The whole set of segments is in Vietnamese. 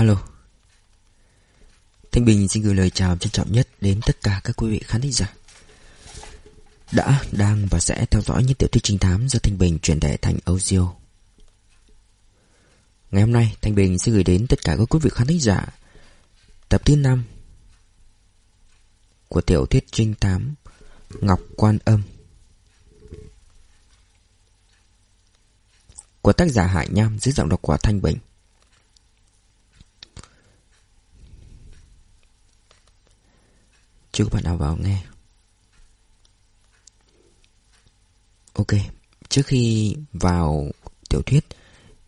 Alo. Thanh Bình xin gửi lời chào trân trọng nhất đến tất cả các quý vị khán thính giả. Đã, đang và sẽ theo dõi những tiểu thuyết trinh thám do Thanh Bình chuyển thể thành audio. Ngày hôm nay Thanh Bình sẽ gửi đến tất cả các quý vị khán thính giả Tập thứ 5 Của tiểu thuyết trinh thám Ngọc Quan Âm Của tác giả Hải Nham dưới giọng đọc của Thanh Bình. Chưa các bạn nào vào nghe. Ok, Trước khi vào tiểu thuyết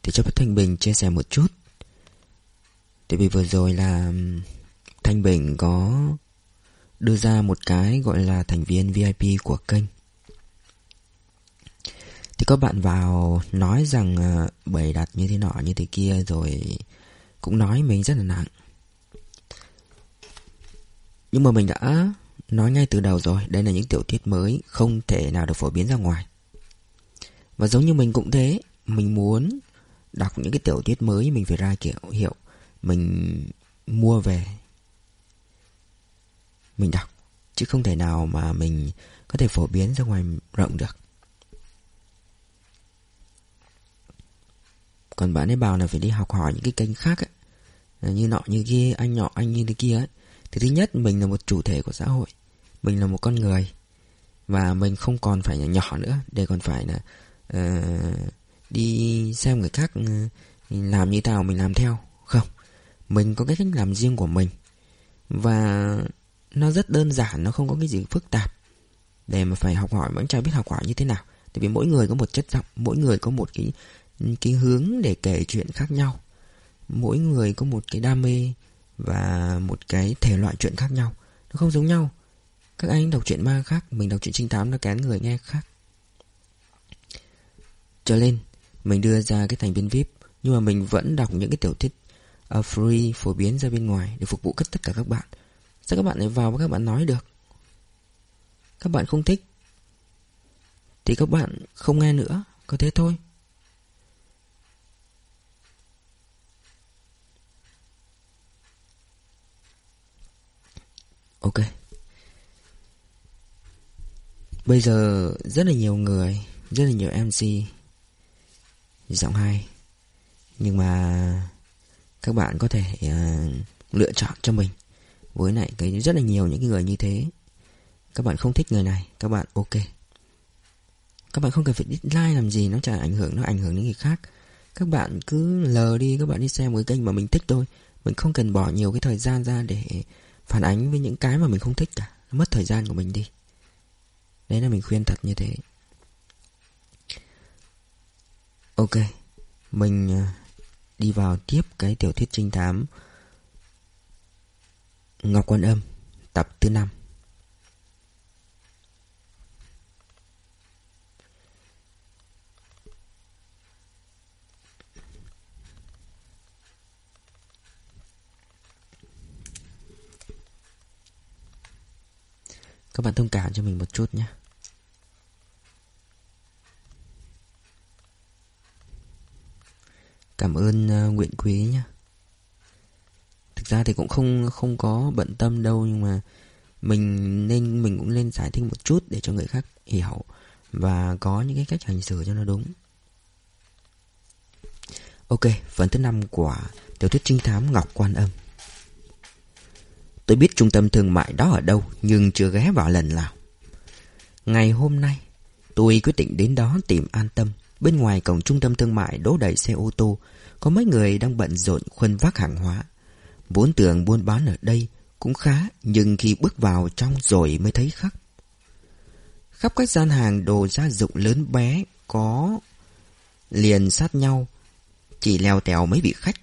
Thì cho phép Thanh Bình chia sẻ một chút. Tại vì vừa rồi là Thanh Bình có Đưa ra một cái gọi là thành viên VIP của kênh. Thì có bạn vào nói rằng ờ, bày đặt như thế nọ, như thế kia rồi cũng nói mình rất là nặng nhưng mà mình đã nói ngay từ đầu rồi, Đây là những tiểu thuyết mới, Không thể nào được phổ biến ra ngoài. Và giống như mình cũng thế, Mình muốn đọc những cái tiểu thuyết mới Mình phải ra kiểu hiệu, Mình mua về, Mình đọc, Chứ không thể nào mà mình Có thể phổ biến ra ngoài rộng được. Còn bạn ấy bảo là phải đi học hỏi những cái kênh khác ấy. Như nọ, như kia, Anh nọ, anh như thế kia ấy thì thứ nhất mình là một chủ thể của xã hội. Mình là một con người. Và mình không còn phải nhỏ nữa. Để còn phải là uh, Đi xem người khác ừ, Làm như nào mình làm theo. Không. Mình có cái cách làm riêng của mình. Và Nó rất đơn giản Nó không có cái gì phức tạp. Để mà phải học hỏi vẫn chả biết học hỏi như thế nào. Tại vì mỗi người có một chất giọng Mỗi người có một cái cái hướng để kể chuyện khác nhau. Mỗi người có một cái đam mê và một cái thể loại chuyện khác nhau. Nó không giống nhau. Các anh đọc truyện ma khác Mình đọc truyện trinh thám nó kén người nghe khác. Trở lên Mình đưa ra cái thành viên VIP Nhưng mà mình vẫn đọc những cái tiểu thuyết uh, Free phổ biến ra bên ngoài Để phục vụ tất cả các bạn. Sao các bạn lại vào và các bạn nói được? Các bạn không thích Thì các bạn không nghe nữa. Có thế thôi. Ok. Bây giờ rất là nhiều người Rất là nhiều MC Giọng hay. Nhưng mà Các bạn có thể uh, lựa chọn cho mình. Với lại cái rất là nhiều những người như thế. Các bạn không thích người này Các bạn ok. Các bạn không cần phải dislike làm gì Nó chả ảnh hưởng Nó ảnh hưởng đến người khác. Các bạn cứ lờ đi Các bạn đi xem cái kênh mà mình thích thôi. Mình không cần bỏ nhiều cái thời gian ra để phản ánh với những cái mà mình không thích cả. Nó mất thời gian của mình đi. Đấy là mình khuyên thật như thế. Ok, mình ờ, đi vào tiếp cái tiểu thuyết trinh thám ngọc quan âm, tập thứ năm. Các bạn thông cảm cho mình một chút nhé. Cảm ơn ờ, uh, Nguyện Quý nhé. Thực ra thì cũng không không có bận tâm đâu Nhưng mà mình nên mình cũng nên giải thích một chút Để cho người khác hiểu Và có những cái cách hành xử cho nó đúng. Ok, phần thứ năm của tiểu thuyết trinh thám Ngọc Quan Âm. Tôi biết trung tâm thương mại đó ở đâu, Nhưng chưa ghé vào lần nào. Ngày hôm nay, Tôi quyết định đến đó tìm an tâm. Bên ngoài cổng trung tâm thương mại đỗ đầy xe ô tô, Có mấy người đang bận rộn khuân vác hàng hóa. Vốn tưởng buôn bán ở đây cũng khá, Nhưng khi bước vào trong rồi mới thấy khác. Khắp các gian hàng đồ gia dụng lớn bé Có liền sát nhau, Chỉ leo tèo mấy vị khách.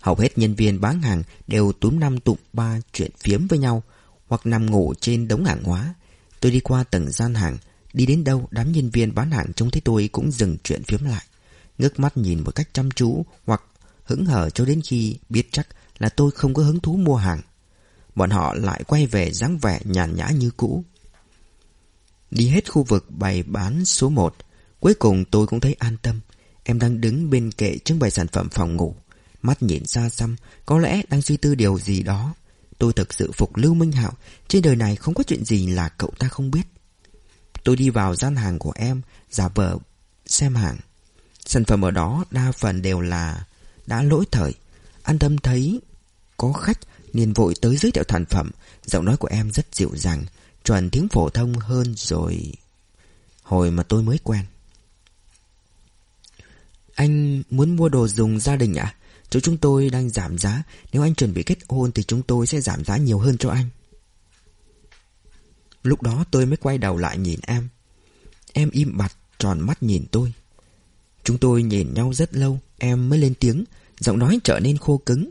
Hầu hết nhân viên bán hàng đều túm năm tụng ba chuyện phiếm với nhau hoặc nằm ngủ trên đống hàng hóa. Tôi đi qua tầng gian hàng, đi đến đâu đám nhân viên bán hàng trông thấy tôi cũng dừng chuyện phiếm lại. Ngước mắt nhìn một cách chăm chú hoặc hững hờ cho đến khi biết chắc là tôi không có hứng thú mua hàng. Bọn họ lại quay về dáng vẻ nhàn nhã như cũ. Đi hết khu vực bày bán số 1, cuối cùng tôi cũng thấy an tâm. Em đang đứng bên kệ trưng bày sản phẩm phòng ngủ. Mắt nhìn xa xăm, Có lẽ đang suy tư điều gì đó. Tôi thực sự phục Lưu Minh Hạo, Trên đời này không có chuyện gì là cậu ta không biết. Tôi đi vào gian hàng của em, Giả vờ xem hàng. Sản phẩm ở đó đa phần đều là Đã lỗi thời. An tâm thấy có khách nên vội tới giới thiệu sản phẩm. Giọng nói của em rất dịu dàng Chuẩn tiếng phổ thông hơn rồi Hồi mà tôi mới quen. Anh muốn mua đồ dùng gia đình ạ Chỗ chúng tôi đang giảm giá. Nếu anh chuẩn bị kết hôn Thì chúng tôi sẽ giảm giá nhiều hơn cho anh. Lúc đó tôi mới quay đầu lại nhìn em. Em im bặt, tròn mắt nhìn tôi. Chúng tôi nhìn nhau rất lâu, Em mới lên tiếng, Giọng nói trở nên khô cứng.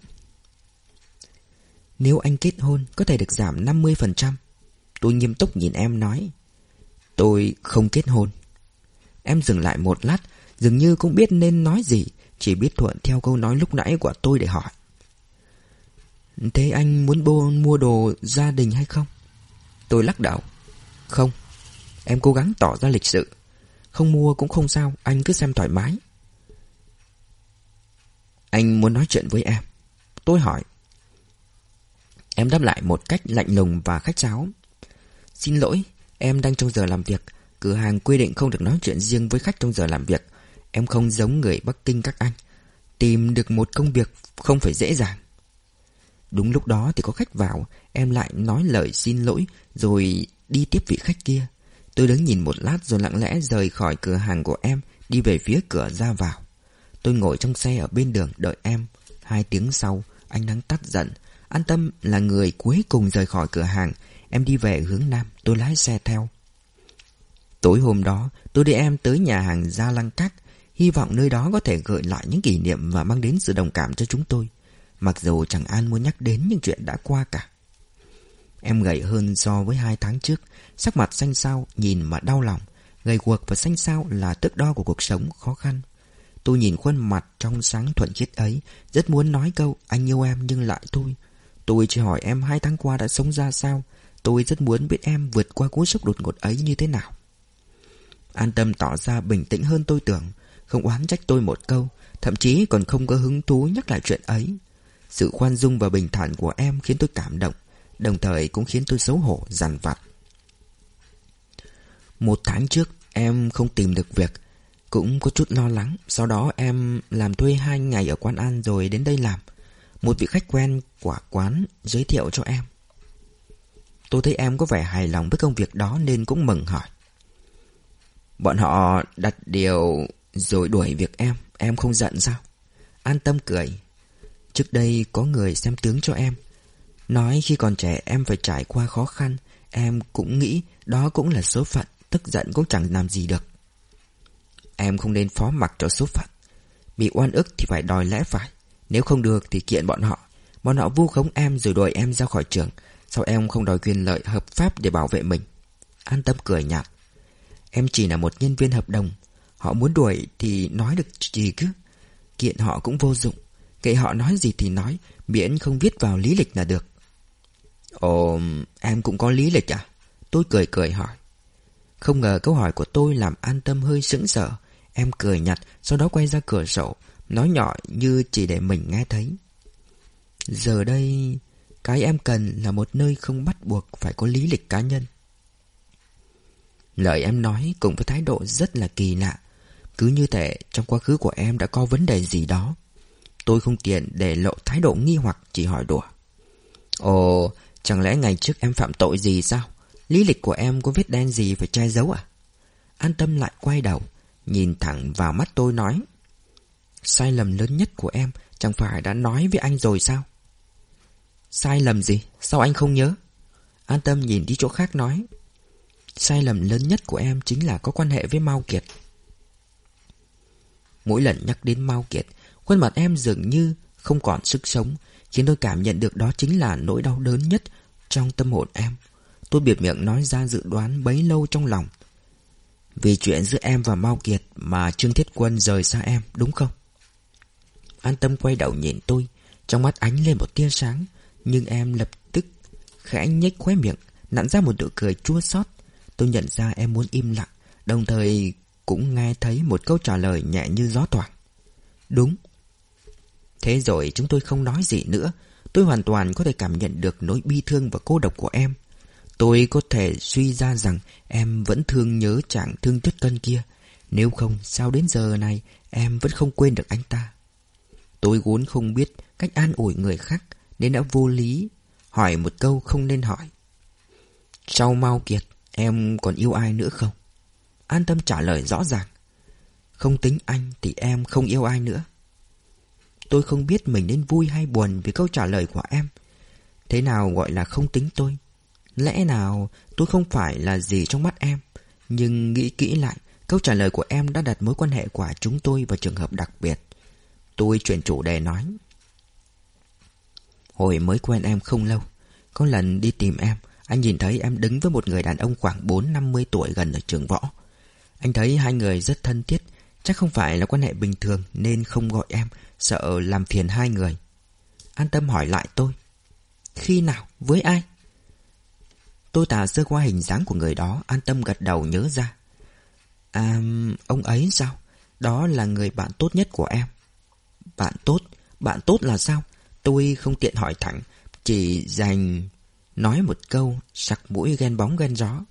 Nếu anh kết hôn, Có thể được giảm 50% Tôi nghiêm túc nhìn em nói, Tôi không kết hôn. Em dừng lại một lát, Dường như cũng biết nên nói gì. Chỉ biết thuận theo câu nói lúc nãy của tôi để hỏi. Thế anh muốn bô, mua đồ gia đình hay không? Tôi lắc đầu. Không, Em cố gắng tỏ ra lịch sự. Không mua cũng không sao, Anh cứ xem thoải mái. Anh muốn nói chuyện với em. Tôi hỏi. Em đáp lại một cách lạnh lùng và khách sáo. Xin lỗi, Em đang trong giờ làm việc. Cửa hàng quy định không được nói chuyện riêng với khách trong giờ làm việc. Em không giống người Bắc Kinh các anh. Tìm được một công việc không phải dễ dàng. Đúng lúc đó thì có khách vào, Em lại nói lời xin lỗi, Rồi đi tiếp vị khách kia. Tôi đứng nhìn một lát rồi lặng lẽ rời khỏi cửa hàng của em, Đi về phía cửa ra vào. Tôi ngồi trong xe ở bên đường đợi em. Hai tiếng sau Anh nắng tắt giận An tâm là người cuối cùng rời khỏi cửa hàng. Em đi về hướng Nam, Tôi lái xe theo. Tối hôm đó, tôi đưa em tới nhà hàng Gia Lăng Các Hy vọng nơi đó có thể gợi lại những kỷ niệm Và mang đến sự đồng cảm cho chúng tôi. Mặc dù chẳng an muốn nhắc đến những chuyện đã qua cả. Em gầy hơn so với hai tháng trước, Sắc mặt xanh xao, Nhìn mà đau lòng. Gầy guộc và xanh xao là tước đo của cuộc sống khó khăn. Tôi nhìn khuôn mặt trong sáng thuận khiết ấy, Rất muốn nói câu, Anh yêu em nhưng lại thôi. Tôi chỉ hỏi em hai tháng qua đã sống ra sao. Tôi rất muốn biết em vượt qua cú sốc đột ngột ấy như thế nào. An tâm tỏ ra bình tĩnh hơn tôi tưởng. Không oán trách tôi một câu Thậm chí còn không có hứng thú nhắc lại chuyện ấy. Sự khoan dung và bình thản của em khiến tôi cảm động Đồng thời cũng khiến tôi xấu hổ, dằn vặt. Một tháng trước em không tìm được việc Cũng có chút lo lắng. Sau đó em làm thuê hai ngày ở quán ăn rồi đến đây làm. Một vị khách quen của quán giới thiệu cho em. Tôi thấy em có vẻ hài lòng với công việc đó nên cũng mừng hỏi. Bọn họ đặt điều rồi đuổi việc em Em không giận sao? An tâm cười. Trước đây có người xem tướng cho em. Nói khi còn trẻ em phải trải qua khó khăn, Em cũng nghĩ đó cũng là số phận, Tức giận cũng chẳng làm gì được. Em không nên phó mặc cho số phận. Bị oan ức thì phải đòi lẽ phải. Nếu không được thì kiện bọn họ. Bọn họ vu khống em rồi đuổi em ra khỏi trường. Sao em không đòi quyền lợi hợp pháp để bảo vệ mình? An tâm cười nhạt. Em chỉ là một nhân viên hợp đồng Họ muốn đuổi thì nói được gì cứ Kiện họ cũng vô dụng. Kệ họ nói gì thì nói, Miễn không viết vào lý lịch là được. Ồ em cũng có lý lịch à? Tôi cười cười hỏi. Không ngờ câu hỏi của tôi làm an tâm hơi sững sờ. Em cười nhặt, Sau đó quay ra cửa sổ, Nói nhỏ như chỉ để mình nghe thấy. Giờ đây, Cái em cần là một nơi không bắt buộc Phải có lý lịch cá nhân. Lời em nói cùng với thái độ rất là kỳ lạ. Cứ như thể trong quá khứ của em đã có vấn đề gì đó Tôi không tiện để lộ thái độ nghi hoặc chỉ hỏi đùa Ồ, chẳng lẽ ngày trước em phạm tội gì sao? Lý lịch của em có viết đen gì phải che giấu à? An tâm lại quay đầu Nhìn thẳng vào mắt tôi nói Sai lầm lớn nhất của em Chẳng phải đã nói với anh rồi sao? Sai lầm gì? Sao anh không nhớ? An tâm nhìn đi chỗ khác nói Sai lầm lớn nhất của em chính là có quan hệ với Mao Kiệt. Mỗi lần nhắc đến Mao Kiệt, khuôn mặt em dường như không còn sức sống, khiến tôi cảm nhận được đó chính là nỗi đau đớn nhất trong tâm hồn em. Tôi biệt miệng nói ra dự đoán bấy lâu trong lòng. Vì chuyện giữa em và Mao Kiệt mà Trương Thiết Quân rời xa em, đúng không? An tâm quay đầu nhìn tôi, trong mắt ánh lên một tia sáng, nhưng em lập tức khẽ nhếch khóe miệng, nặn ra một nụ cười chua xót. Tôi nhận ra em muốn im lặng Đồng thời cũng nghe thấy một câu trả lời nhẹ như gió thoảng. Đúng. Thế rồi chúng tôi không nói gì nữa. Tôi hoàn toàn có thể cảm nhận được nỗi bi thương và cô độc của em. Tôi có thể suy ra rằng em vẫn thương nhớ chàng thương tuyết cân kia. Nếu không, sao đến giờ này em vẫn không quên được anh ta? Tôi vốn không biết cách an ủi người khác Nên đã vô lý Hỏi một câu không nên hỏi. Sau mau kiệt, Em còn yêu ai nữa không? An tâm trả lời rõ ràng. Không tính anh thì em không yêu ai nữa. Tôi không biết mình nên vui hay buồn Vì câu trả lời của em. Thế nào gọi là không tính tôi? Lẽ nào tôi không phải là gì trong mắt em? Nhưng nghĩ kỹ lại, Câu trả lời của em đã đặt mối quan hệ của chúng tôi vào trường hợp đặc biệt. Tôi chuyển chủ đề nói. Hồi mới quen em không lâu, Có lần đi tìm em, Anh nhìn thấy em đứng với một người đàn ông khoảng 4-50 tuổi gần ở trường võ. Anh thấy hai người rất thân thiết, Chắc không phải là quan hệ bình thường Nên không gọi em, Sợ làm phiền hai người. An tâm hỏi lại tôi, Khi nào? Với ai? Tôi tả sơ qua hình dáng của người đó, An tâm gật đầu nhớ ra. À ông ấy sao? Đó là người bạn tốt nhất của em. Bạn tốt? Bạn tốt là sao? Tôi không tiện hỏi thẳng, Chỉ dành Nói một câu, Sặc mũi ghen bóng ghen gió.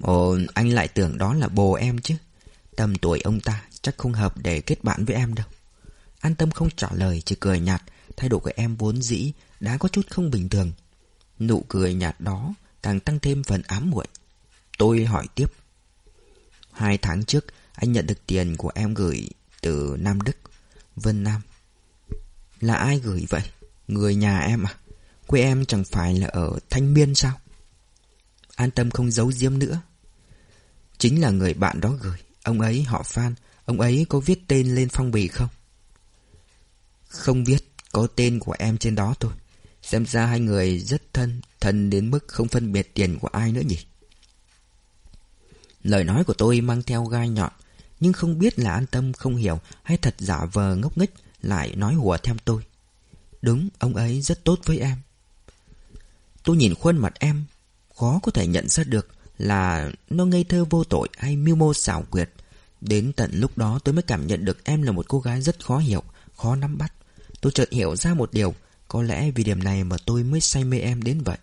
Ồ anh lại tưởng đó là bồ em chứ Tầm tuổi ông ta Chắc không hợp để kết bạn với em đâu An tâm không trả lời Chỉ cười nhạt Thái độ của em vốn dĩ Đã có chút không bình thường Nụ cười nhạt đó càng tăng thêm phần ám muội. Tôi hỏi tiếp. Hai tháng trước, anh nhận được tiền của em gửi từ Nam Đức, Vân Nam. Là ai gửi vậy? Người nhà em à? Quê em chẳng phải là ở Thanh Miên sao? An tâm không giấu diếm nữa. Chính là người bạn đó gửi. Ông ấy, họ Phan. Ông ấy có viết tên lên phong bì không? Không viết. Có tên của em trên đó thôi. Xem ra hai người rất thân Thân đến mức không phân biệt tiền của ai nữa nhỉ Lời nói của tôi mang theo gai nhọn, Nhưng không biết là an tâm, không hiểu Hay thật giả vờ ngốc nghếch Lại nói hùa theo tôi Đúng, ông ấy rất tốt với em Tôi nhìn khuôn mặt em, Khó có thể nhận ra được là nó ngây thơ vô tội Hay mưu mô xảo quyệt. Đến tận lúc đó tôi mới cảm nhận được em là một cô gái rất khó hiểu, Khó nắm bắt. Tôi chợt hiểu ra một điều, có lẽ vì điểm này mà tôi mới say mê em đến vậy.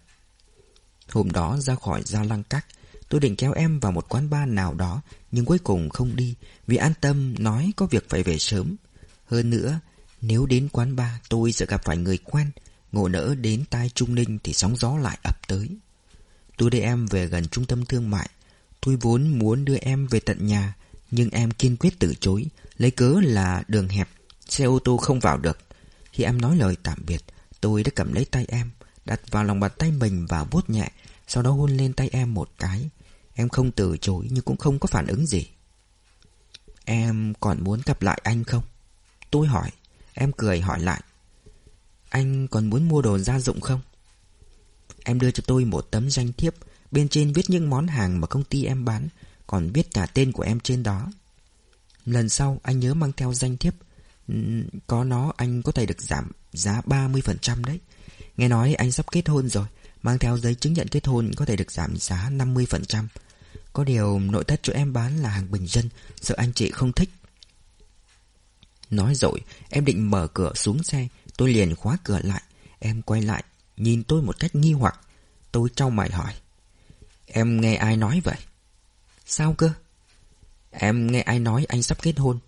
Hôm đó ra khỏi Giao Lăng Cắt Tôi định kéo em vào một quán bar nào đó, Nhưng cuối cùng không đi, Vì an tâm nói có việc phải về sớm. Hơn nữa, Nếu đến quán bar, tôi sẽ gặp phải người quen, Ngộ nỡ đến tai Trung Ninh Thì sóng gió lại ập tới. Tôi đưa em về gần trung tâm thương mại. Tôi vốn muốn đưa em về tận nhà, Nhưng em kiên quyết từ chối, Lấy cớ là đường hẹp, Xe ô tô không vào được. Khi em nói lời tạm biệt, Tôi đã cầm lấy tay em, Đặt vào lòng bàn tay mình và vuốt nhẹ, Sau đó hôn lên tay em một cái. Em không từ chối nhưng cũng không có phản ứng gì. Em còn muốn gặp lại anh không? Tôi hỏi. Em cười hỏi lại. Anh còn muốn mua đồ gia dụng không? Em đưa cho tôi một tấm danh thiếp Bên trên viết những món hàng mà công ty em bán Còn viết cả tên của em trên đó Lần sau anh nhớ mang theo danh thiếp Có nó anh có thể được giảm giá 30% đấy. Nghe nói anh sắp kết hôn rồi, mang theo giấy chứng nhận kết hôn có thể được giảm giá 50%. Có điều nội thất chỗ em bán là hàng bình dân, sợ anh chị không thích. Nói rồi, em định mở cửa xuống xe, tôi liền khóa cửa lại. Em quay lại, nhìn tôi một cách nghi hoặc. Tôi trao mày hỏi. Em nghe ai nói vậy? Sao cơ? Em nghe ai nói anh sắp kết hôn.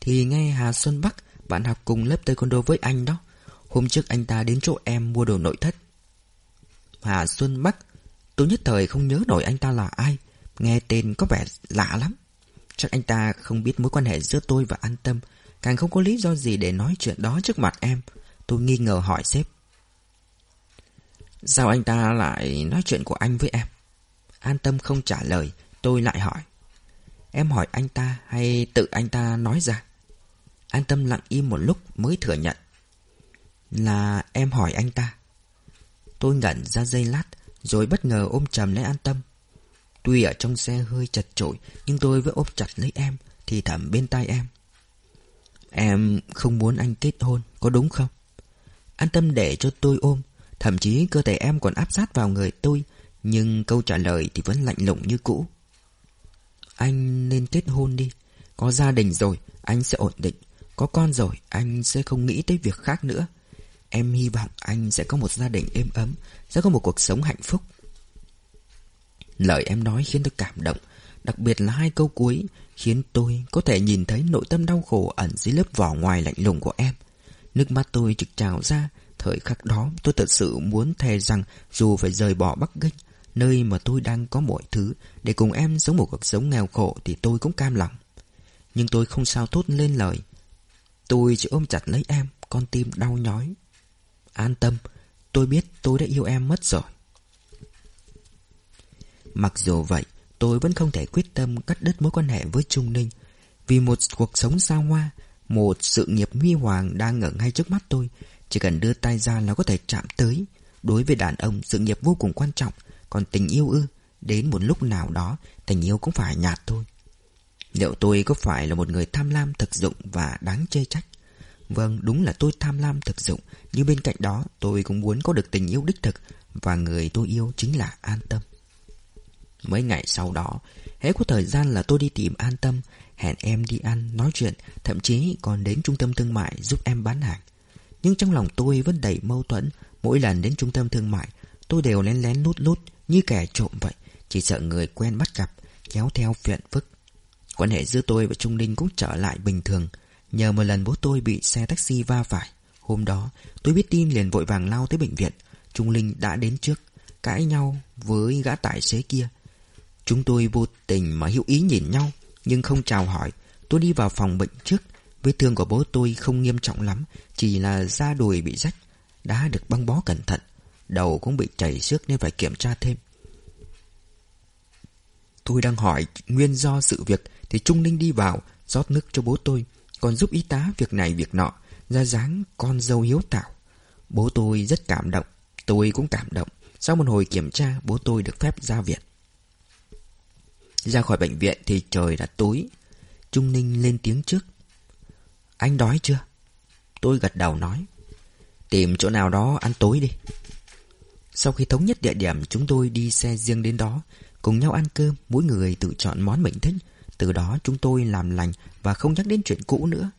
Thì nghe Hà Xuân Bắc, bạn học cùng lớp taekwondo với anh đó Hôm trước anh ta đến chỗ em mua đồ nội thất Hà Xuân Bắc, Tôi nhất thời không nhớ nổi anh ta là ai Nghe tên có vẻ lạ lắm Chắc anh ta không biết mối quan hệ giữa tôi và An Tâm, Càng không có lý do gì để nói chuyện đó trước mặt em Tôi nghi ngờ hỏi sếp Sao anh ta lại nói chuyện của anh với em? An Tâm không trả lời, Tôi lại hỏi. Em hỏi anh ta hay tự anh ta nói ra? An Tâm lặng im một lúc mới thừa nhận Là em hỏi anh ta. Tôi ngẩn ra giây lát Rồi bất ngờ ôm chầm lấy An Tâm. Tuy ở trong xe hơi chật chội, Nhưng tôi vẫn ôm chặt lấy em Thì thầm bên tai em. Em không muốn anh kết hôn, Có đúng không? An Tâm để cho tôi ôm Thậm chí cơ thể em còn áp sát vào người tôi, Nhưng câu trả lời thì vẫn lạnh lùng như cũ. Anh nên kết hôn đi. Có gia đình rồi, Anh sẽ ổn định. Có con rồi, anh sẽ không nghĩ tới việc khác nữa. Em hy vọng anh sẽ có một gia đình êm ấm, Sẽ có một cuộc sống hạnh phúc. Lời em nói khiến tôi cảm động, Đặc biệt là hai câu cuối, Khiến tôi có thể nhìn thấy nội tâm đau khổ Ẩn dưới lớp vỏ ngoài lạnh lùng của em. Nước mắt tôi trực trào ra Thời khắc đó, tôi thật sự muốn thề rằng Dù phải rời bỏ Bắc Kinh Nơi mà tôi đang có mọi thứ, Để cùng em sống một cuộc sống nghèo khổ Thì tôi cũng cam lòng. Nhưng tôi không sao thốt lên lời. Tôi chỉ ôm chặt lấy em, Con tim đau nhói. An tâm, Tôi biết tôi đã yêu em mất rồi. Mặc dù vậy, Tôi vẫn không thể quyết tâm cắt đứt mối quan hệ với Trung Ninh, Vì một cuộc sống xa hoa, Một sự nghiệp huy hoàng đang ở ngay trước mắt tôi chỉ cần đưa tay ra là có thể chạm tới. Đối với đàn ông sự nghiệp vô cùng quan trọng. Còn tình yêu ư Đến một lúc nào đó Tình yêu cũng phải nhạt thôi. Liệu tôi có phải là một người tham lam thực dụng Và đáng chê trách? Vâng đúng là tôi tham lam thực dụng. Nhưng bên cạnh đó tôi cũng muốn có được tình yêu đích thực Và người tôi yêu chính là an tâm. Mấy ngày sau đó Hễ có thời gian là tôi đi tìm an tâm Hẹn em đi ăn, nói chuyện Thậm chí còn đến trung tâm thương mại giúp em bán hàng. Nhưng trong lòng tôi vẫn đầy mâu thuẫn. Mỗi lần đến trung tâm thương mại, Tôi đều lén lén lút lút Như kẻ trộm vậy. Chỉ sợ người quen bắt gặp, Kéo theo phiền phức. Quan hệ giữa tôi và Trung Ninh cũng trở lại bình thường. Nhờ một lần bố tôi bị xe taxi va phải, Hôm đó tôi biết tin liền vội vàng lao tới bệnh viện. Trung Linh đã đến trước, Cãi nhau với gã tài xế kia. Chúng tôi vô tình mà hữu ý nhìn nhau, Nhưng không chào hỏi. Tôi đi vào phòng bệnh trước Vết thương của bố tôi không nghiêm trọng lắm, Chỉ là da đùi bị rách, Đã được băng bó cẩn thận, Đầu cũng bị chảy xước nên phải kiểm tra thêm. Tôi đang hỏi nguyên do sự việc Thì Trung Ninh đi vào, rót nước cho bố tôi, Còn giúp y tá việc này việc nọ, Ra dáng con dâu hiếu thảo. Bố tôi rất cảm động, Tôi cũng cảm động. Sau một hồi kiểm tra, bố tôi được phép ra viện. Ra khỏi bệnh viện thì trời đã tối. Trung Ninh lên tiếng trước. Anh đói chưa? Tôi gật đầu nói. Tìm chỗ nào đó ăn tối đi. Sau khi thống nhất địa điểm, Chúng tôi đi xe riêng đến đó, Cùng nhau ăn cơm, Mỗi người tự chọn món mình thích. Từ đó, chúng tôi làm lành Và không nhắc đến chuyện cũ nữa.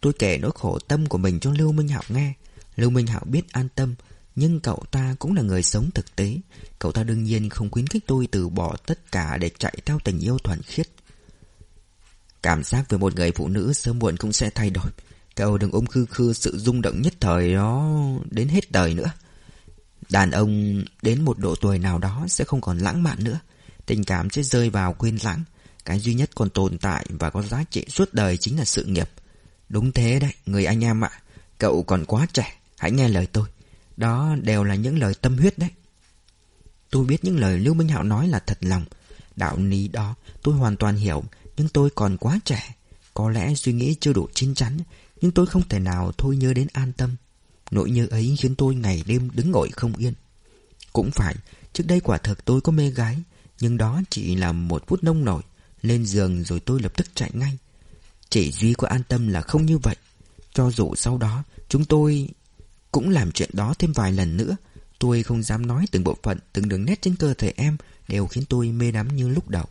Tôi kể nỗi khổ tâm của mình cho Lưu Minh Hạo nghe. Lưu Minh Hạo biết an tâm, nhưng cậu ta cũng là người sống thực tế. Cậu ta đương nhiên không khuyến khích tôi từ bỏ tất cả để chạy theo tình yêu thuần khiết. Cảm giác về một người phụ nữ sớm muộn cũng sẽ thay đổi. Cậu đừng ôm khư khư sự rung động nhất thời đó đến hết đời nữa. Đàn ông đến một độ tuổi nào đó sẽ không còn lãng mạn nữa. Tình cảm sẽ rơi vào quên lãng. Cái duy nhất còn tồn tại và có giá trị suốt đời chính là sự nghiệp. Đúng thế đấy, người anh em ạ. Cậu còn quá trẻ, hãy nghe lời tôi. Đó đều là những lời tâm huyết đấy. Tôi biết những lời Lưu Minh Hạo nói là thật lòng. Đạo lý đó tôi hoàn toàn hiểu. Nhưng tôi còn quá trẻ, Có lẽ suy nghĩ chưa đủ chín chắn, Nhưng tôi không thể nào thôi nhớ đến an tâm. Nỗi nhớ ấy khiến tôi ngày đêm đứng ngồi không yên. Cũng phải, Trước đây quả thực tôi có mê gái, Nhưng đó chỉ là một phút nông nổi, Lên giường rồi tôi lập tức chạy ngay. Chỉ duy có an tâm là không như vậy. Cho dù sau đó, Chúng tôi cũng làm chuyện đó thêm vài lần nữa. Tôi không dám nói từng bộ phận, Từng đường nét trên cơ thể em Đều khiến tôi mê đắm như lúc đầu.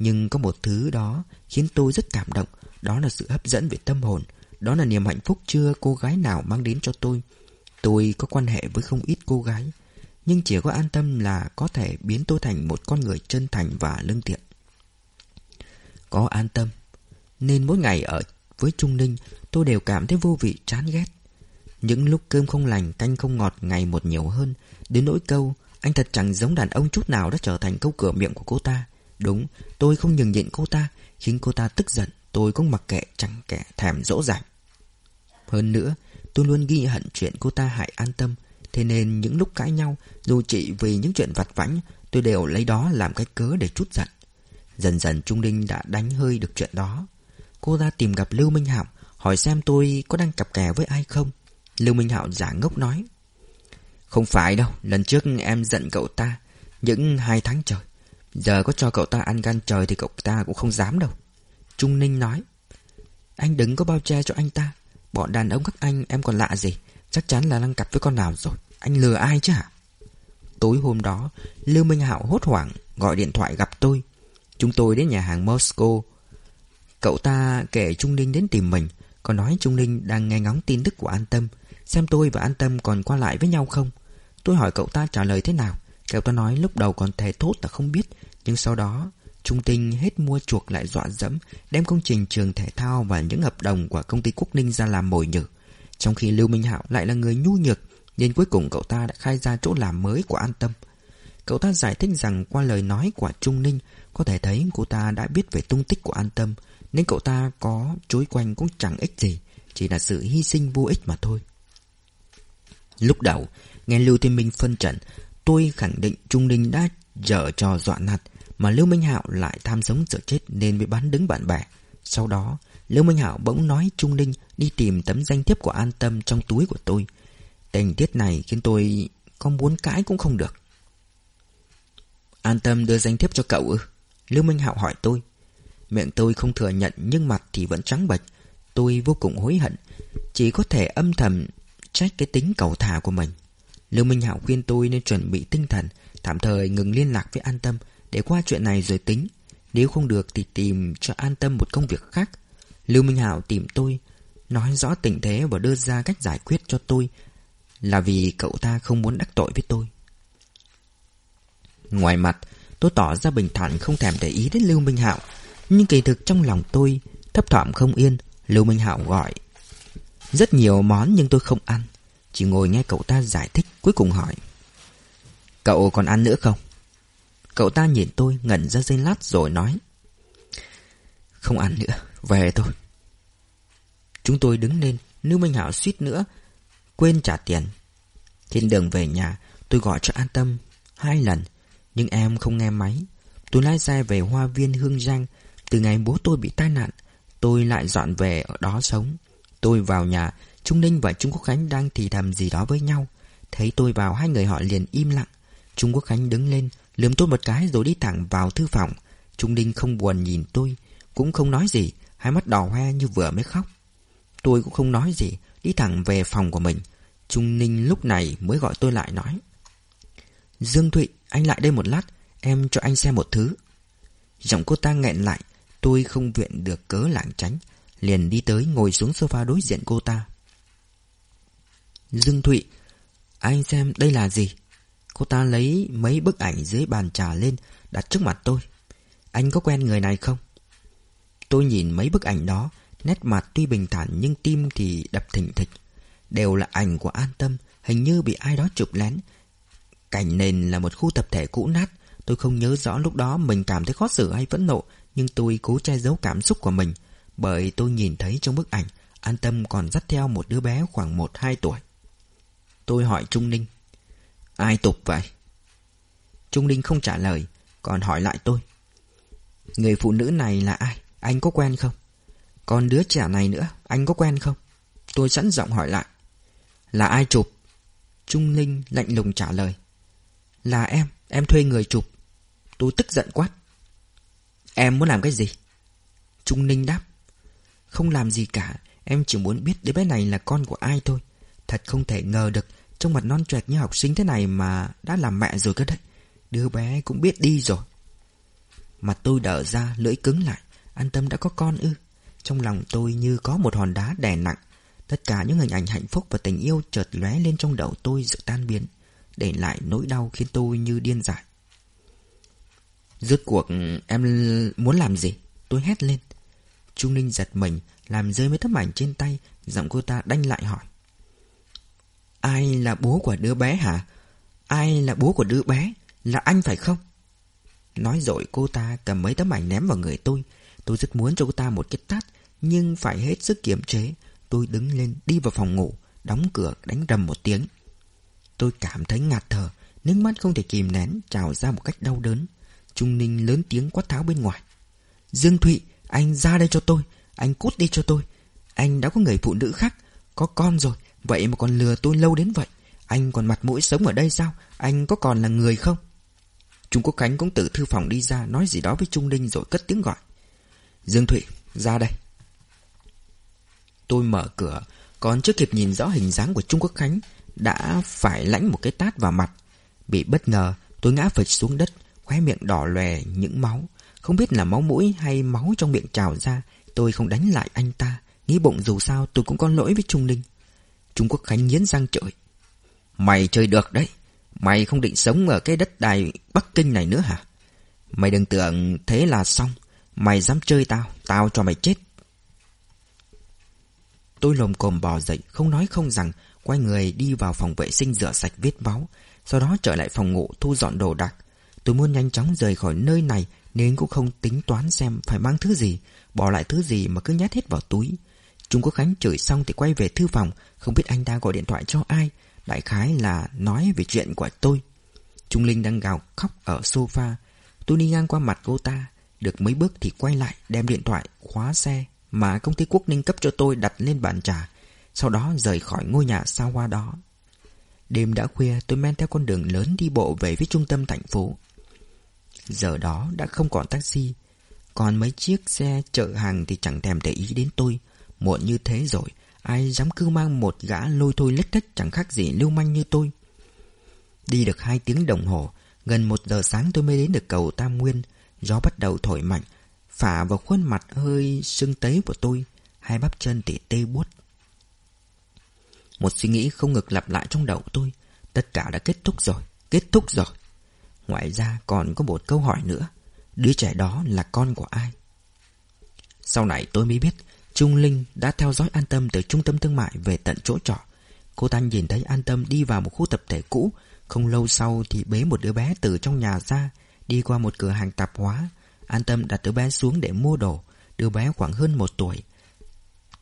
Nhưng có một thứ đó Khiến tôi rất cảm động, Đó là sự hấp dẫn về tâm hồn, Đó là niềm hạnh phúc chưa cô gái nào mang đến cho tôi. Tôi có quan hệ với không ít cô gái, Nhưng chỉ có an tâm là Có thể biến tôi thành một con người chân thành và lương thiện. Có an tâm, Nên mỗi ngày ở với Trung Ninh, Tôi đều cảm thấy vô vị, chán ghét. Những lúc cơm không lành, canh không ngọt, ngày một nhiều hơn, Đến nỗi câu, Anh thật chẳng giống đàn ông chút nào đã trở thành câu cửa miệng của cô ta. Đúng, tôi không nhường nhịn cô ta, Khiến cô ta tức giận, Tôi cũng mặc kệ, chẳng kẻ thèm dỗ dành Hơn nữa, Tôi luôn ghi hận chuyện cô ta hại an tâm, Thế nên những lúc cãi nhau, Dù chỉ vì những chuyện vặt vãnh, Tôi đều lấy đó làm cái cớ để chút giận. Dần dần Trung Đinh đã đánh hơi được chuyện đó. Cô ta tìm gặp Lưu Minh Hạo, Hỏi xem tôi có đang cặp kè với ai không. Lưu Minh Hạo giả ngốc nói, Không phải đâu, Lần trước em giận cậu ta, Những hai tháng trời Giờ có cho cậu ta ăn gan trời Thì cậu ta cũng không dám đâu. Trung Ninh nói, Anh đừng có bao che cho anh ta. Bọn đàn ông các anh, em còn lạ gì? Chắc chắn là đang cặp với con nào rồi. Anh lừa ai chứ hả? Tối hôm đó, Lưu Minh Hạo hốt hoảng Gọi điện thoại gặp tôi. Chúng tôi đến nhà hàng Moscow. Cậu ta kể Trung Ninh đến tìm mình Còn nói Trung Ninh đang nghe ngóng tin tức của An Tâm, Xem tôi và An Tâm còn qua lại với nhau không? Tôi hỏi cậu ta trả lời thế nào. Cậu ta nói lúc đầu còn thề thốt là không biết, Nhưng sau đó, Trung Tinh hết mua chuộc lại dọa dẫm, Đem công trình trường thể thao và những hợp đồng của công ty Quốc Ninh ra làm mồi nhử. Trong khi Lưu Minh Hạo lại là người nhu nhược, Nên cuối cùng cậu ta đã khai ra chỗ làm mới của An Tâm. Cậu ta giải thích rằng qua lời nói của Trung Ninh, Có thể thấy cô ta đã biết về tung tích của An Tâm, Nên cậu ta có chối quanh cũng chẳng ích gì, Chỉ là sự hy sinh vô ích mà thôi. Lúc đầu, Nghe Lưu Thiên Minh phân trận Tôi khẳng định Trung Ninh đã dở trò dọa nạt Mà Lưu Minh Hạo lại tham sống sợ chết Nên bị bắn đứng bạn bè. Sau đó, Lưu Minh Hạo bỗng nói Trung Ninh Đi tìm tấm danh thiếp của An Tâm trong túi của tôi. Tình tiết này khiến tôi Có muốn cãi cũng không được. An Tâm đưa danh thiếp cho cậu ư? Lưu Minh Hạo hỏi tôi. Miệng tôi không thừa nhận nhưng mặt thì vẫn trắng bệch. Tôi vô cùng hối hận. Chỉ có thể âm thầm trách cái tính cầu thả của mình. Lưu Minh Hạo khuyên tôi nên chuẩn bị tinh thần, Tạm thời ngừng liên lạc với An Tâm Để qua chuyện này rồi tính. Nếu không được thì tìm cho An Tâm một công việc khác. Lưu Minh Hạo tìm tôi, Nói rõ tình thế và đưa ra cách giải quyết cho tôi, Là vì cậu ta không muốn đắc tội với tôi. Ngoài mặt, Tôi tỏ ra bình thản không thèm để ý đến Lưu Minh Hạo, Nhưng kỳ thực trong lòng tôi, Thấp thỏm không yên, Lưu Minh Hạo gọi, Rất nhiều món nhưng tôi không ăn. Chỉ ngồi nghe cậu ta giải thích, Cuối cùng hỏi. Cậu còn ăn nữa không? Cậu ta nhìn tôi, ngẩn ra giây lát rồi nói. Không ăn nữa, Về thôi. Chúng tôi đứng lên Nữ Minh Hạo suýt nữa, Quên trả tiền. Trên đường về nhà, Tôi gọi cho an tâm Hai lần, Nhưng em không nghe máy. Tôi lái xe về hoa viên, Hương Giang. Từ ngày bố tôi bị tai nạn, Tôi lại dọn về ở đó sống. Tôi vào nhà Trung Ninh và Trung Quốc Khánh đang thì thầm gì đó với nhau. Thấy tôi vào, hai người họ liền im lặng. Trung Quốc Khánh đứng lên, Lườm tôi một cái rồi đi thẳng vào thư phòng. Trung Ninh không buồn nhìn tôi, Cũng không nói gì, Hai mắt đỏ hoe như vừa mới khóc. Tôi cũng không nói gì, Đi thẳng về phòng của mình. Trung Ninh lúc này mới gọi tôi lại nói, Dương Thụy, Anh lại đây một lát, Em cho anh xem một thứ. Giọng cô ta nghẹn lại, Tôi không viện được cớ lảng tránh, Liền đi tới ngồi xuống sofa đối diện cô ta. Dương Thụy. Anh xem đây là gì? Cô ta lấy mấy bức ảnh dưới bàn trà lên, Đặt trước mặt tôi. Anh có quen người này không? Tôi nhìn mấy bức ảnh đó, Nét mặt tuy bình thản nhưng tim thì đập thình thịch. Đều là ảnh của an tâm, Hình như bị ai đó chụp lén. Cảnh nền là một khu tập thể cũ nát. Tôi không nhớ rõ lúc đó mình cảm thấy khó xử hay phẫn nộ, Nhưng tôi cố che giấu cảm xúc của mình. Bởi tôi nhìn thấy trong bức ảnh, An tâm còn dắt theo một đứa bé khoảng 1-2 tuổi. Tôi hỏi Trung Ninh Ai tục vậy? Trung Ninh không trả lời, Còn hỏi lại tôi Người phụ nữ này là ai? Anh có quen không? Còn đứa trẻ này nữa, Anh có quen không? Tôi sẵn giọng hỏi lại Là ai chụp? Trung Ninh lạnh lùng trả lời Là em Em thuê người chụp Tôi tức giận quát Em muốn làm cái gì? Trung Ninh đáp Không làm gì cả, Em chỉ muốn biết đứa bé này là con của ai thôi Thật không thể ngờ được trong mặt non trẹt như học sinh thế này mà Đã làm mẹ rồi cơ đấy. Đứa bé cũng biết đi rồi. Mặt tôi đỡ ra, lưỡi cứng lại. An tâm đã có con ư. Trong lòng tôi như có một hòn đá đè nặng. Tất cả những hình ảnh hạnh phúc và tình yêu chợt lóe lên trong đầu tôi sự tan biến, Để lại nỗi đau khiến tôi như điên dại. Rốt cuộc, em muốn làm gì? Tôi hét lên. Trung Ninh giật mình, Làm rơi mấy tấm ảnh trên tay, Giọng cô ta đanh lại hỏi. Ai là bố của đứa bé hả? Ai là bố của đứa bé? Là anh phải không? Nói rồi cô ta cầm mấy tấm ảnh ném vào người tôi Tôi rất muốn cho cô ta một cái tát, Nhưng phải hết sức kiềm chế Tôi đứng lên đi vào phòng ngủ, Đóng cửa, đánh rầm một tiếng Tôi cảm thấy ngạt thở, Nước mắt không thể kìm nén, trào ra một cách đau đớn Trung Ninh lớn tiếng quát tháo bên ngoài Dương Thụy, Anh ra đây cho tôi, Anh cút đi cho tôi Anh đã có người phụ nữ khác, Có con rồi Vậy mà còn lừa tôi lâu đến vậy. Anh còn mặt mũi sống ở đây sao? Anh có còn là người không? Trung Quốc Khánh cũng từ thư phòng đi ra, Nói gì đó với Trung Ninh rồi cất tiếng gọi. Dương Thụy, ra đây. Tôi mở cửa, Còn chưa kịp nhìn rõ hình dáng của Trung Quốc Khánh, Đã phải lãnh một cái tát vào mặt. Bị bất ngờ, tôi ngã phịch xuống đất, Khóe miệng đỏ lòe những máu. Không biết là máu mũi hay máu trong miệng trào ra, Tôi không đánh lại anh ta. Nghĩ bụng dù sao tôi cũng có lỗi với Trung Linh Trung Quốc Khánh nghiến răng chửi. Mày chơi được đấy. Mày không định sống ở cái đất đai Bắc Kinh này nữa hả? Mày đừng tưởng thế là xong. Mày dám chơi tao. Tao cho mày chết. Tôi lồm cồm bò dậy, Không nói không rằng, Quay người đi vào phòng vệ sinh rửa sạch vết máu. Sau đó trở lại phòng ngủ, thu dọn đồ đạc. Tôi muốn nhanh chóng rời khỏi nơi này, Nên cũng không tính toán xem phải mang thứ gì, Bỏ lại thứ gì mà cứ nhét hết vào túi. Trung Quốc Khánh chửi xong thì quay về thư phòng, Không biết anh ta gọi điện thoại cho ai, Đại khái là nói về chuyện của tôi. Trung Linh đang gào khóc ở sofa. Tôi đi ngang qua mặt cô ta, Được mấy bước thì quay lại Đem điện thoại khóa xe Mà công ty Quốc Ninh cấp cho tôi đặt lên bàn trà, Sau đó rời khỏi ngôi nhà xa hoa đó. Đêm đã khuya, tôi men theo con đường lớn đi bộ về phía trung tâm thành phố. Giờ đó đã không còn taxi, Còn mấy chiếc xe chở hàng thì chẳng thèm để ý đến tôi. Muộn như thế rồi. Ai dám cứ mang một gã lôi thôi lết thích chẳng khác gì lưu manh như tôi. Đi được hai tiếng đồng hồ, Gần một giờ sáng tôi mới đến được cầu Tam Nguyên. Gió bắt đầu thổi mạnh, Phả vào khuôn mặt hơi sưng tấy của tôi. Hai bắp chân thì tê buốt. Một suy nghĩ không ngực lặp lại trong đầu tôi. Tất cả đã kết thúc rồi, Kết thúc rồi. Ngoài ra còn có một câu hỏi nữa. Đứa trẻ đó là con của ai? Sau này tôi mới biết Trung Linh đã theo dõi An Tâm từ trung tâm thương mại về tận chỗ trọ. Cô ta nhìn thấy An Tâm đi vào một khu tập thể cũ, không lâu sau thì bế một đứa bé từ trong nhà ra, đi qua một cửa hàng tạp hóa. An Tâm đặt đứa bé xuống để mua đồ, đứa bé khoảng hơn một tuổi.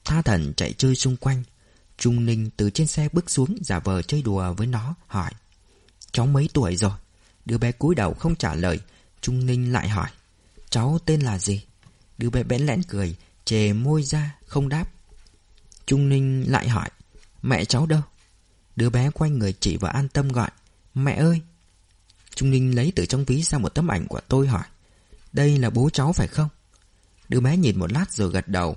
Tha thần chạy chơi xung quanh. Trung Linh từ trên xe bước xuống giả vờ chơi đùa với nó, hỏi. Cháu mấy tuổi rồi? Đứa bé cúi đầu không trả lời. Trung Ninh lại hỏi. Cháu tên là gì? Đứa bé bẽn lẽn cười, chề môi ra, không đáp. Trung Ninh lại hỏi, mẹ cháu đâu? Đứa bé quay người chỉ và an tâm gọi, mẹ ơi! Trung Ninh lấy từ trong ví ra một tấm ảnh của tôi hỏi, đây là bố cháu phải không? Đứa bé nhìn một lát rồi gật đầu.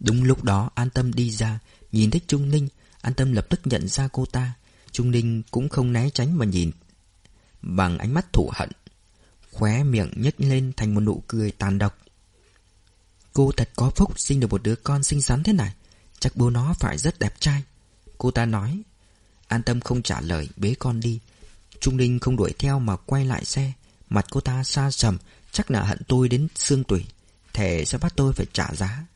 Đúng lúc đó An Tâm đi ra, nhìn thấy Trung Ninh, An Tâm lập tức nhận ra cô ta. Trung Ninh cũng không né tránh mà nhìn bằng ánh mắt thủ hận. Khóe miệng nhếch lên thành một nụ cười tàn độc. Cô thật có phúc sinh được một đứa con xinh xắn thế này. Chắc bố nó phải rất đẹp trai. Cô ta nói, An tâm không trả lời, bế con đi. Trung Linh không đuổi theo mà quay lại xe. Mặt cô ta xa sầm, Chắc là hận tôi đến xương tủy. Thề sẽ bắt tôi phải trả giá.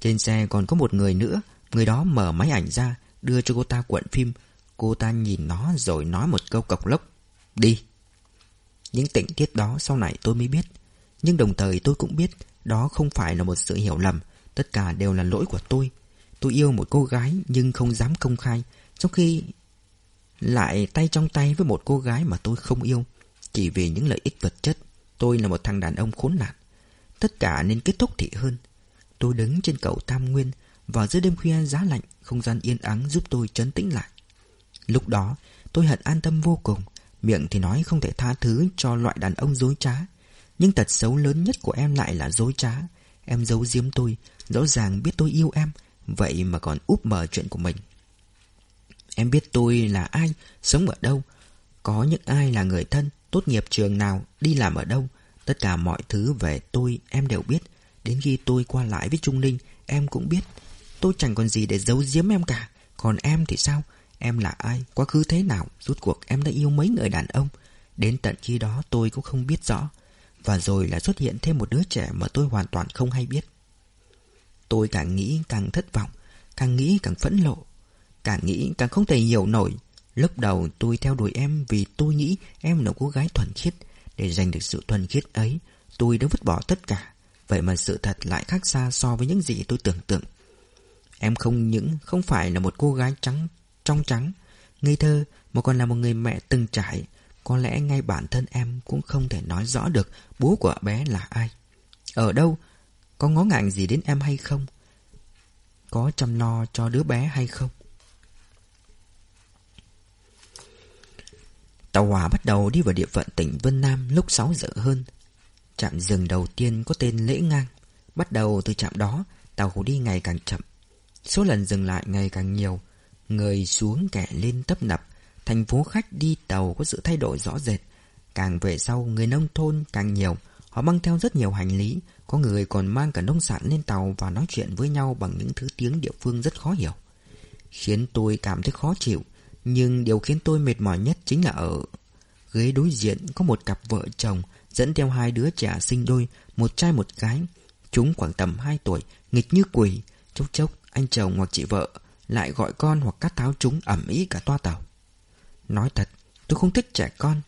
Trên xe còn có một người nữa. Người đó mở máy ảnh ra, Đưa cho cô ta cuộn phim. Cô ta nhìn nó rồi nói một câu cọc lốc, Đi. Những tình tiết đó sau này tôi mới biết. Nhưng đồng thời tôi cũng biết đó không phải là một sự hiểu lầm, Tất cả đều là lỗi của tôi. Tôi yêu một cô gái nhưng không dám công khai, Trong khi lại tay trong tay với một cô gái mà tôi không yêu. Chỉ vì những lợi ích vật chất, Tôi là một thằng đàn ông khốn nạn. Tất cả nên kết thúc thị hơn. Tôi đứng trên cầu Tam Nguyên Vào giữa đêm khuya giá lạnh, Không gian yên ắng giúp tôi chấn tĩnh lại. Lúc đó, tôi hận an tâm vô cùng, Miệng thì nói không thể tha thứ cho loại đàn ông dối trá nhưng tật xấu lớn nhất của em lại là dối trá. Em giấu giếm tôi, Rõ ràng biết tôi yêu em, Vậy mà còn úp mở chuyện của mình. Em biết tôi là ai, Sống ở đâu, Có những ai là người thân, Tốt nghiệp trường nào, Đi làm ở đâu, Tất cả mọi thứ về tôi em đều biết. Đến khi tôi qua lại với Trung Ninh Em cũng biết. Tôi chẳng còn gì để giấu giếm em cả. Còn em thì sao? Em là ai? Quá khứ thế nào? Rút cuộc em đã yêu mấy người đàn ông. Đến tận khi đó tôi cũng không biết rõ và rồi là xuất hiện thêm một đứa trẻ mà tôi hoàn toàn không hay biết. Tôi càng nghĩ càng thất vọng, càng nghĩ càng phẫn lộ, càng nghĩ càng không thể hiểu nổi. Lúc đầu tôi theo đuổi em vì tôi nghĩ em là cô gái thuần khiết. Để giành được sự thuần khiết ấy, tôi đã vứt bỏ tất cả. Vậy mà sự thật lại khác xa so với những gì tôi tưởng tượng. Em không những không phải là một cô gái trắng, trong trắng, ngây thơ, mà còn là một người mẹ từng trải, có lẽ ngay bản thân em cũng không thể nói rõ được bố của bé là ai. Ở đâu? Có ngó ngàng gì đến em hay không? Có chăm lo cho đứa bé hay không? Tàu hỏa bắt đầu đi vào địa phận tỉnh Vân Nam lúc 6 giờ hơn. Trạm dừng đầu tiên có tên Lễ Ngang. Bắt đầu từ trạm đó, tàu đi ngày càng chậm. Số lần dừng lại ngày càng nhiều. Người xuống kẻ lên tấp nập, Thành phố khách đi tàu có sự thay đổi rõ rệt. Càng về sau, người nông thôn càng nhiều. Họ mang theo rất nhiều hành lý. Có người còn mang cả nông sản lên tàu Và nói chuyện với nhau bằng những thứ tiếng địa phương rất khó hiểu. Khiến tôi cảm thấy khó chịu. Nhưng điều khiến tôi mệt mỏi nhất chính là ở Ghế đối diện có một cặp vợ chồng Dẫn theo hai đứa trẻ sinh đôi Một trai một gái. Chúng khoảng tầm 2 tuổi Nghịch như quỷ. Chốc chốc anh chồng hoặc chị vợ Lại gọi con hoặc cắt tháo chúng ẩm ý cả toa tàu. Nói thật, Tôi không thích trẻ con.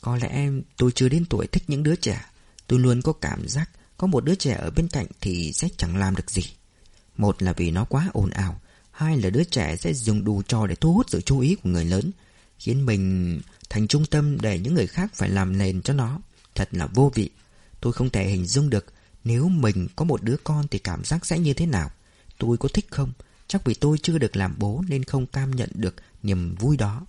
Có lẽ tôi chưa đến tuổi thích những đứa trẻ. Tôi luôn có cảm giác Có một đứa trẻ ở bên cạnh thì sẽ chẳng làm được gì. Một là vì nó quá ồn ào, Hai là đứa trẻ sẽ dùng đủ trò để thu hút sự chú ý của người lớn, Khiến mình thành trung tâm để những người khác phải làm nền cho nó. Thật là vô vị. Tôi không thể hình dung được Nếu mình có một đứa con thì cảm giác sẽ như thế nào. Tôi có thích không? Chắc vì tôi chưa được làm bố Nên không cam nhận được niềm vui đó.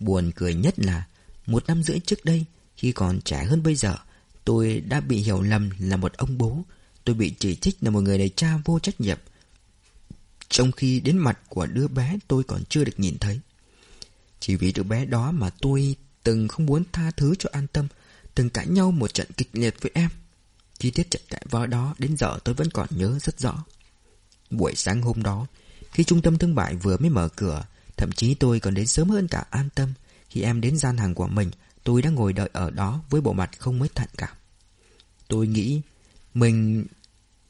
Buồn cười nhất là, Một năm rưỡi trước đây, Khi còn trẻ hơn bây giờ, Tôi đã bị hiểu lầm là một ông bố. Tôi bị chỉ trích là một người đầy cha vô trách nhiệm, Trong khi đến mặt của đứa bé tôi còn chưa được nhìn thấy. Chỉ vì đứa bé đó mà tôi từng không muốn tha thứ cho an tâm, Từng cãi nhau một trận kịch liệt với em. Chi tiết trận cãi võ đó đến giờ tôi vẫn còn nhớ rất rõ. Buổi sáng hôm đó, Khi trung tâm thương mại vừa mới mở cửa Thậm chí tôi còn đến sớm hơn cả an tâm. Khi em đến gian hàng của mình, Tôi đã ngồi đợi ở đó với bộ mặt không mấy thận cảm. Tôi nghĩ Mình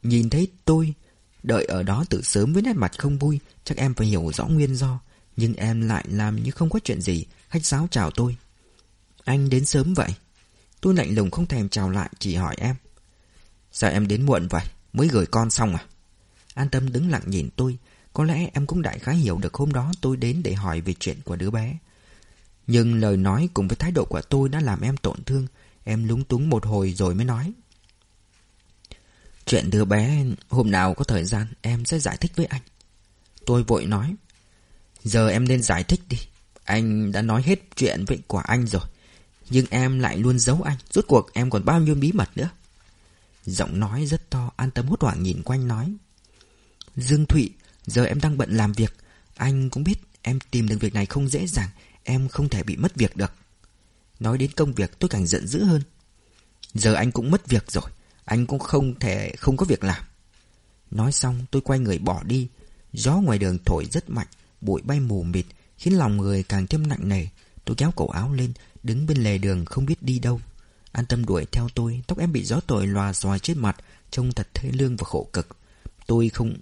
nhìn thấy tôi Đợi ở đó từ sớm với nét mặt không vui, Chắc em phải hiểu rõ nguyên do. Nhưng em lại làm như không có chuyện gì, Khách sáo chào tôi. Anh đến sớm vậy? Tôi lạnh lùng không thèm chào lại, Chỉ hỏi em. Sao em đến muộn vậy? Mới gửi con xong à? An tâm đứng lặng nhìn tôi có lẽ em cũng đại khái hiểu được hôm đó tôi đến để hỏi về chuyện của đứa bé. Nhưng lời nói cùng với thái độ của tôi đã làm em tổn thương. Em lúng túng một hồi rồi mới nói. Chuyện đứa bé, hôm nào có thời gian em sẽ giải thích với anh. Tôi vội nói. Giờ em nên giải thích đi. Anh đã nói hết chuyện với của anh rồi. Nhưng em lại luôn giấu anh. Rốt cuộc em còn bao nhiêu bí mật nữa? Giọng nói rất to. An tâm hốt hoảng nhìn quanh nói. Dương Thụy Giờ em đang bận làm việc. Anh cũng biết em tìm được việc này không dễ dàng. Em không thể bị mất việc được. Nói đến công việc, tôi càng giận dữ hơn. Giờ anh cũng mất việc rồi. Anh cũng không thể, không có việc làm. Nói xong, tôi quay người bỏ đi. Gió ngoài đường thổi rất mạnh, Bụi bay mù mịt, Khiến lòng người càng thêm nặng nề. Tôi kéo cổ áo lên, Đứng bên lề đường không biết đi đâu. An tâm đuổi theo tôi, Tóc em bị gió thổi lòa xòa trên mặt, Trông thật thê lương và khổ cực. Tôi không...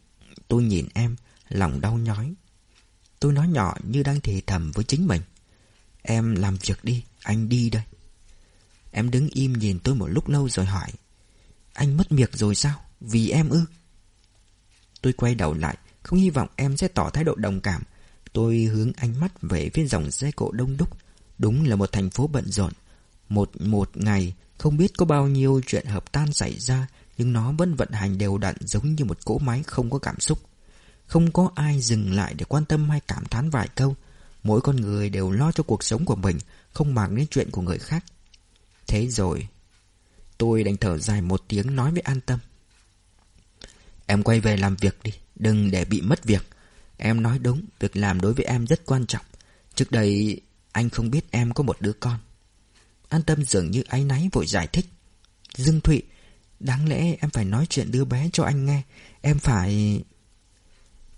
Tôi nhìn em, Lòng đau nhói. Tôi nói nhỏ như đang thì thầm với chính mình. Em làm việc đi, Anh đi đây. Em đứng im nhìn tôi một lúc lâu rồi hỏi, Anh mất việc rồi sao? Vì em ư? Tôi quay đầu lại, Không hy vọng em sẽ tỏ thái độ đồng cảm. Tôi hướng ánh mắt về phía dòng xe cộ đông đúc. Đúng là một thành phố bận rộn. Một một ngày, Không biết có bao nhiêu chuyện hợp tan xảy ra. Nhưng nó vẫn vận hành đều đặn Giống như một cỗ máy không có cảm xúc. Không có ai dừng lại để quan tâm hay cảm thán vài câu. Mỗi con người đều lo cho cuộc sống của mình, Không màng đến chuyện của người khác. Thế rồi, Tôi đành thở dài một tiếng nói với an tâm. Em quay về làm việc đi, Đừng để bị mất việc. Em nói đúng, Việc làm đối với em rất quan trọng. Trước đây, anh không biết em có một đứa con. An tâm dường như áy náy vội giải thích. Dương Thụy Đáng lẽ em phải nói chuyện đứa bé cho anh nghe. Em phải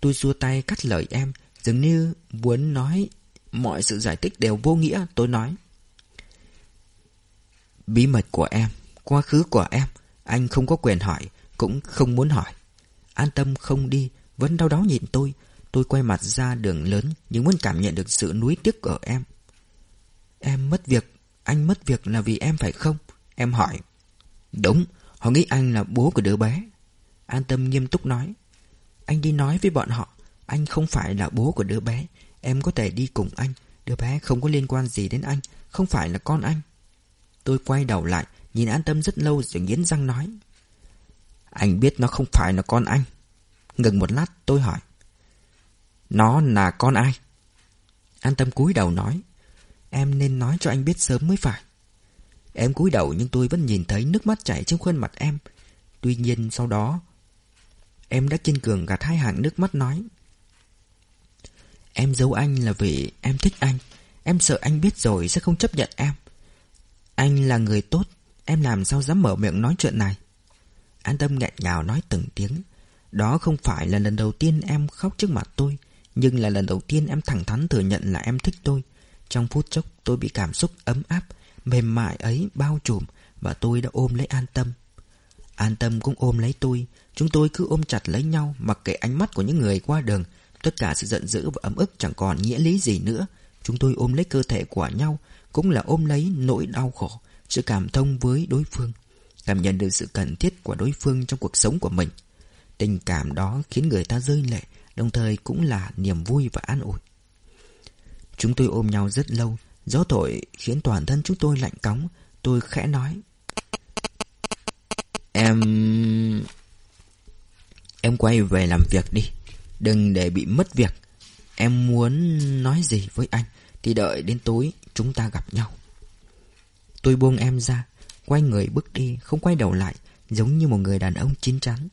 Tôi xua tay cắt lời em, Dường như muốn nói Mọi sự giải thích đều vô nghĩa, Tôi nói. Bí mật của em, Quá khứ của em, Anh không có quyền hỏi, Cũng không muốn hỏi. An tâm không đi, Vẫn đau đớn nhìn tôi. Tôi quay mặt ra đường lớn, Nhưng vẫn cảm nhận được sự nuối tiếc ở em. Em mất việc, Anh mất việc là vì em phải không? Em hỏi. Đúng Họ nghĩ anh là bố của đứa bé. An tâm nghiêm túc nói, Anh đi nói với bọn họ, Anh không phải là bố của đứa bé. Em có thể đi cùng anh, Đứa bé không có liên quan gì đến anh, Không phải là con anh. Tôi quay đầu lại, Nhìn an tâm rất lâu rồi nghiến răng nói, Anh biết nó không phải là con anh. Ngừng một lát, tôi hỏi, Nó là con ai? An tâm cúi đầu nói, Em nên nói cho anh biết sớm mới phải. Em cúi đầu nhưng tôi vẫn nhìn thấy nước mắt chảy trên khuôn mặt em. Tuy nhiên sau đó, Em đã kiên cường gạt hai hàng nước mắt nói, Em giấu anh là vì em thích anh. Em sợ anh biết rồi sẽ không chấp nhận em. Anh là người tốt, Em làm sao dám mở miệng nói chuyện này? An tâm nghẹn ngào nói từng tiếng, Đó không phải là lần đầu tiên em khóc trước mặt tôi, Nhưng là lần đầu tiên em thẳng thắn thừa nhận là em thích tôi. Trong phút chốc, tôi bị cảm xúc ấm áp Mềm mại ấy bao trùm Và tôi đã ôm lấy an tâm. An tâm cũng ôm lấy tôi. Chúng tôi cứ ôm chặt lấy nhau, Mặc kệ ánh mắt của những người qua đường. Tất cả sự giận dữ và ấm ức chẳng còn nghĩa lý gì nữa. Chúng tôi ôm lấy cơ thể của nhau, Cũng là ôm lấy nỗi đau khổ, Sự cảm thông với đối phương, Cảm nhận được sự cần thiết của đối phương trong cuộc sống của mình. Tình cảm đó khiến người ta rơi lệ, Đồng thời cũng là niềm vui và an ủi. Chúng tôi ôm nhau rất lâu Gió thổi khiến toàn thân chúng tôi lạnh cóng. Tôi khẽ nói. Em... Em quay về làm việc đi. Đừng để bị mất việc. Em muốn nói gì với anh Thì đợi đến tối chúng ta gặp nhau. Tôi buông em ra, Quay người bước đi, Không quay đầu lại, Giống như một người đàn ông chín chắn.